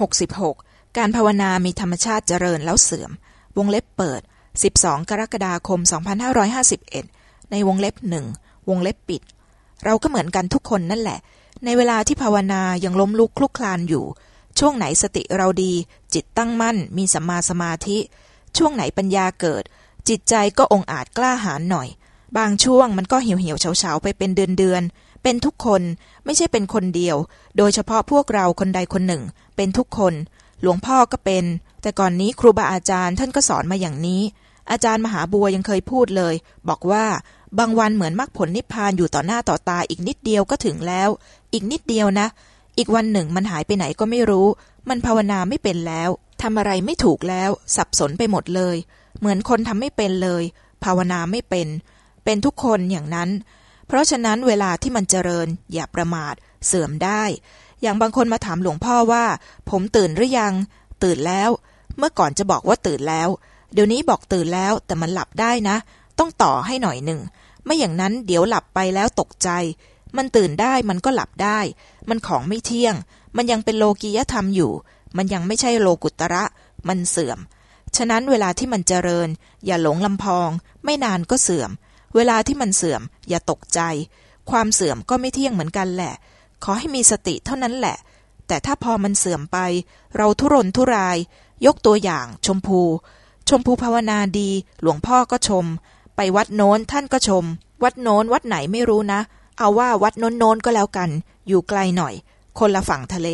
66 การภาวนามีธรรมชาติเจริญแล้วเสื่อม วงเล็บเปิด 12 กรกฎาคม 2551 ในวงเล็บหนึ่งวงเล็บปิด เราก็เหมือนกันทุกคนนั่นแหละ ในเวลาที่ภาวนายังล้มลุกคลุกคลานอยู่ ช่วงไหนสติเราดี จิตตั้งมั่น มีสัมมาสมาธิ ช่วงไหนปัญญาเกิด จิตใจก็องอาจกล้าหาญหน่อย บางช่วงมันก็เหี่ยวเหี่ยวเฉาเฉาไปเป็นเดือนเดือน เป็นทุกคนไม่ใช่เป็นคนเดียว โดยเฉพาะพวกเราคนใดคนหนึ่ง เป็นทุกคน หลวงพ่อก็เป็น แต่ก่อนนี้ครูบาอาจารย์ท่านก็สอนมาอย่างนี้ อาจารย์มหาบัวยังเคยพูดเลย บอกว่าบางวันเหมือนมรรคผลนิพพานอยู่ต่อหน้าต่อตาอีกนิดเดียวก็ถึงแล้ว อีกนิดเดียวนะ อีกวันหนึ่งมันหายไปไหนก็ไม่รู้ มันภาวนาไม่เป็นแล้วทำอะไรไม่ถูกแล้ว สับสนไปหมดเลย เหมือนคนทำไม่เป็นเลย ภาวนาไม่เป็น เป็นทุกคนอย่างนั้น เพราะฉะนั้นเวลาที่มันเจริญ อย่าประมาทเสื่อมได้ อย่างบางคนมาถามหลวงพ่อว่า ผมตื่นหรือยัง ตื่นแล้ว เมื่อก่อนจะบอกว่าตื่นแล้ว เดี๋ยวนี้บอกตื่นแล้วแต่มันหลับได้นะ ต้องต่อให้หน่อยหนึ่งไม่อย่างนั้นเดี๋ยวหลับไปแล้วตกใจ มันตื่นได้มันก็หลับได้ มันของไม่เที่ยง มันยังเป็นโลกียธรรมอยู่ มันยังไม่ใช่โลกุตระ มันเสื่อม ฉะนั้นเวลาที่มันเจริญ อย่าหลงลำพอง ไม่นานก็เสื่อม เวลาที่มันเสื่อม อย่าตกใจ ความเสื่อมก็ไม่เที่ยงเหมือนกันแหละ ขอให้มีสติเท่านั้นแหละ แต่ถ้าพอมันเสื่อมไป เราทุรนทุราย ยกตัวอย่าง ชมพู ชมพูภาวนาดี หลวงพ่อก็ชม ไปวัดโน้นท่านก็ชม วัดโน้นวัดไหนไม่รู้นะ เอาว่าวัดโน้นโน้นก็แล้วกัน อยู่ไกลหน่อย คนละฝั่งทะเล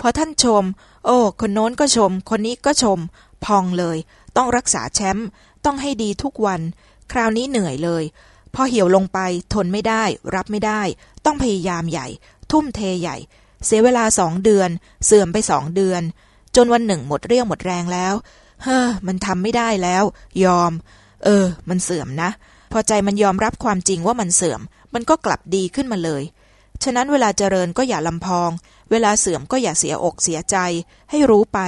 พอท่านชม โอ้ คนโน้นก็ชม คนนี้ก็ชม พองเลย ต้องรักษาแชมป์ ต้องให้ดีทุกวัน คราวนี้เหนื่อยเลย พอเหี่ยวลงไปทนไม่ได้ รับไม่ได้ ต้องพยายามใหญ่ ทุ่มเทใหญ่ เสียเวลาสองเดือน เสื่อมไปสองเดือน จนวันหนึ่งหมดเรี่ยวหมดแรงแล้ว เฮ้อมันทำไม่ได้แล้ว ยอม เออ มันเสื่อมนะ พอใจมันยอมรับความจริงว่ามันเสื่อม มันก็กลับดีขึ้นมาเลยฉะนั้นเวลาเจริญก็อย่าลำพอง เวลาเสื่อมก็อย่าเสียอกเสียใจ ให้รู้ไป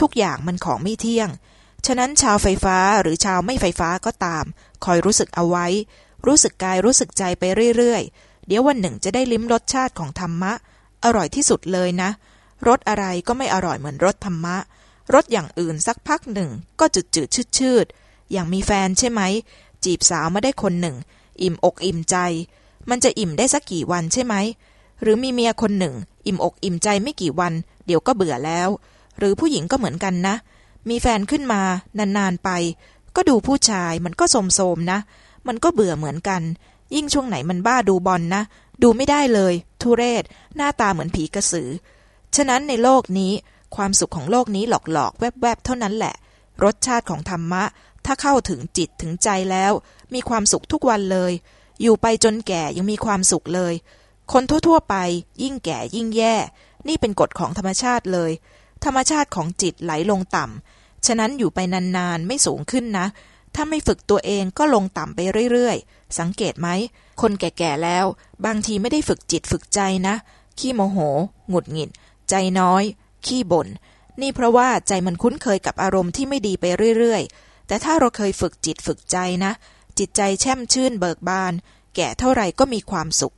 ทุกอย่างมันของไม่เที่ยง ฉะนั้นชาวไฟฟ้าหรือชาวไม่ไฟฟ้าก็ตาม คอยรู้สึกเอาไว้ รู้สึกกายรู้สึกใจไปเรื่อยๆ เดี๋ยววันหนึ่งจะได้ลิ้มรสชาติของธรรมะ อร่อยที่สุดเลยนะ รสอะไรก็ไม่อร่อยเหมือนรสธรรมะ รสอย่างอื่นสักพักหนึ่ง ก็จืดจืดชืดชืดอย่างมีแฟนใช่ไหม จีบสาวมาได้คนหนึ่ง อิ่มอกอิ่มใจ มันจะอิ่มได้สักกี่วันใช่ไหม หรือมีเมียคนหนึ่ง อิ่มอกอิ่มใจไม่กี่วัน เดี๋ยวก็เบื่อแล้ว หรือผู้หญิงก็เหมือนกันนะ มีแฟนขึ้นมานานๆไป ก็ดูผู้ชายมันก็โสมๆนะ มันก็เบื่อเหมือนกัน ยิ่งช่วงไหนมันบ้าดูบอลนนะ ดูไม่ได้เลย ทุเรศ หน้าตาเหมือนผีกระสือ ฉะนั้นในโลกนี้ ความสุขของโลกนี้หลอกๆ แวบๆ เท่านั้นแหละ รสชาติของธรรมะ ถ้าเข้าถึงจิตถึงใจแล้ว มีความสุขทุกวันเลย อยู่ไปจนแก่ยังมีความสุขเลย คนทั่วๆไป ยิ่งแก่ยิ่งแย่ นี่เป็นกฎของธรรมชาติเลย ธรรมชาติของจิตไหลลงต่ำ ฉะนั้นอยู่ไปนานๆ ไม่สูงขึ้นนะ ถ้าไม่ฝึกตัวเองก็ลงต่ำไปเรื่อยๆ สังเกตไหม คนแก่ๆแล้ว บางทีไม่ได้ฝึกจิตฝึกใจนะ ขี้โมโห หงุดหงิด ใจน้อย ขี้บ่น นี่เพราะว่าใจมันคุ้นเคยกับอารมณ์ที่ไม่ดีไปเรื่อยๆ แต่ถ้าเราเคยฝึกจิตฝึกใจนะ จิตใจแช่มชื่นเบิกบาน แก่เท่าไหร่ก็มีความสุข